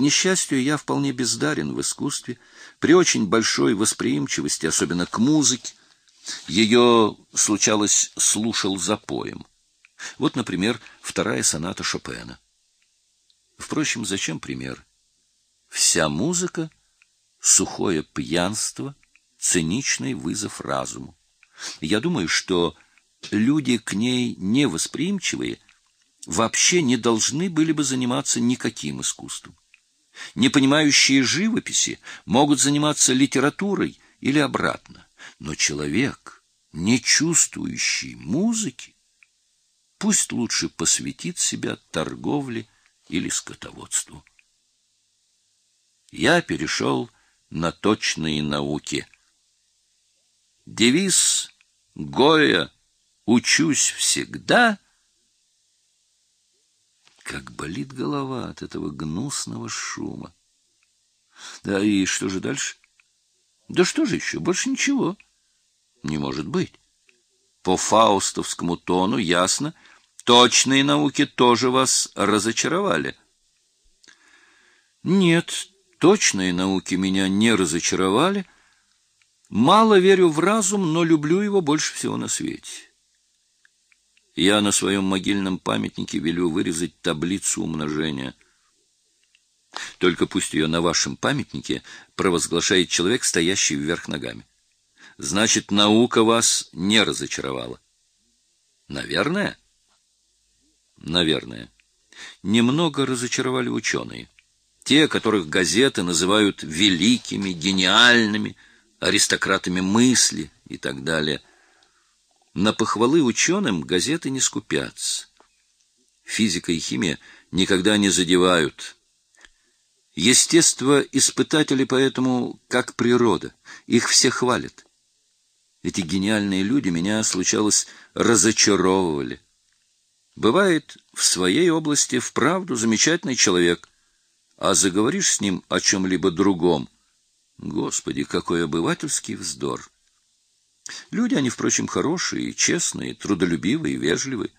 несчастью, я вполне бездарен в искусстве, при очень большой восприимчивости, особенно к музыке. Ее, случалось, слушал запоем. Вот, например, вторая соната Шопена. Впрочем, зачем пример? Вся музыка — сухое пьянство, циничный вызов разуму. Я думаю, что люди к ней невосприимчивые вообще не должны были бы заниматься никаким искусством. Не понимающие живописи могут заниматься литературой или обратно. Но человек, не чувствующий музыки, пусть лучше посвятит себя торговле или скотоводству. Я перешел на точные науки. Девиз Гоя «Учусь всегда» Как болит голова от этого гнусного шума. Да и что же дальше? Да что же еще? Больше ничего. Не может быть. По фаустовскому тону ясно, точные науки тоже вас разочаровали. Нет, точные науки меня не разочаровали. Мало верю в разум, но люблю его больше всего на свете. Я на своем могильном памятнике велю вырезать таблицу умножения. Только пусть ее на вашем памятнике провозглашает человек, стоящий вверх ногами. Значит, наука вас не разочаровала. Наверное? Наверное. Немного разочаровали ученые. Те, которых газеты называют великими, гениальными, аристократами мысли и так далее – на похвалы ученым газеты не скупятся. Физика и химия никогда не задевают. Естество испытатели поэтому как природа, их все хвалят. Эти гениальные люди меня, случалось, разочаровывали. Бывает, в своей области вправду замечательный человек, а заговоришь с ним о чем-либо другом. Господи, какой обывательский вздор! Люди они, впрочем, хорошие, честные, трудолюбивые, вежливые.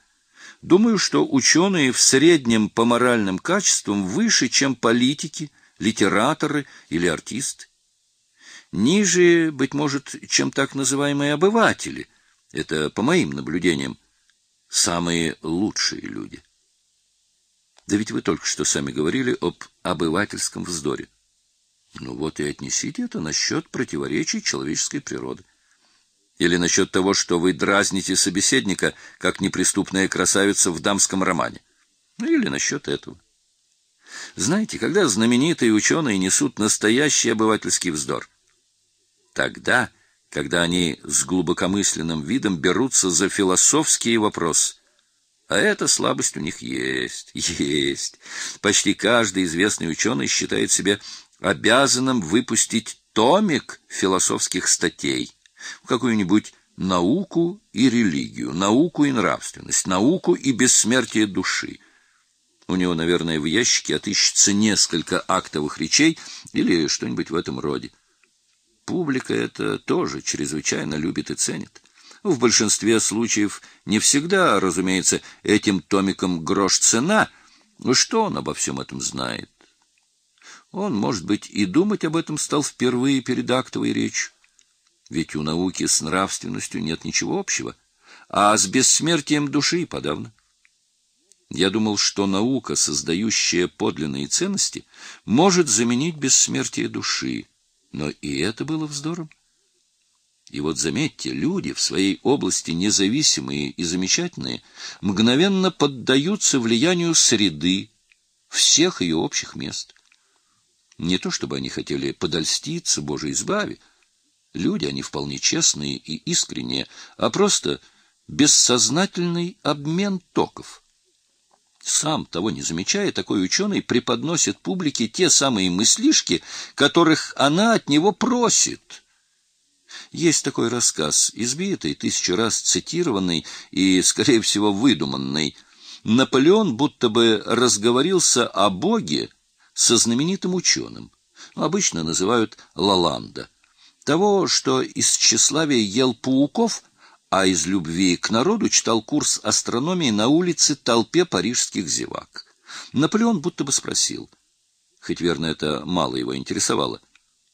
Думаю, что ученые в среднем по моральным качествам выше, чем политики, литераторы или артисты. Ниже, быть может, чем так называемые обыватели. Это, по моим наблюдениям, самые лучшие люди. Да ведь вы только что сами говорили об обывательском вздоре. Ну вот и отнесите это насчет противоречий человеческой природы. Или насчет того, что вы дразните собеседника, как неприступная красавица в дамском романе. Ну, или насчет этого. Знаете, когда знаменитые ученые несут настоящий обывательский вздор? Тогда, когда они с глубокомысленным видом берутся за философские вопросы. А эта слабость у них есть, есть. Почти каждый известный ученый считает себя обязанным выпустить томик философских статей в какую-нибудь науку и религию, науку и нравственность, науку и бессмертие души. У него, наверное, в ящике отыщется несколько актовых речей или что-нибудь в этом роде. Публика это тоже чрезвычайно любит и ценит. В большинстве случаев не всегда, разумеется, этим томиком грош цена. Но что он обо всем этом знает? Он, может быть, и думать об этом стал впервые перед актовой речью ведь у науки с нравственностью нет ничего общего, а с бессмертием души подавно. Я думал, что наука, создающая подлинные ценности, может заменить бессмертие души, но и это было вздором. И вот заметьте, люди в своей области независимые и замечательные мгновенно поддаются влиянию среды, всех ее общих мест. Не то чтобы они хотели подольститься, Боже избави, Люди, они вполне честные и искренние, а просто бессознательный обмен токов. Сам того не замечая, такой ученый преподносит публике те самые мыслишки, которых она от него просит. Есть такой рассказ, избитый, тысячу раз цитированный и, скорее всего, выдуманный. Наполеон будто бы разговорился о Боге со знаменитым ученым. Обычно называют Лаланда того, что из тщеславия ел пауков, а из любви к народу читал курс астрономии на улице толпе парижских зевак. Наполеон будто бы спросил, хоть, верно, это мало его интересовало.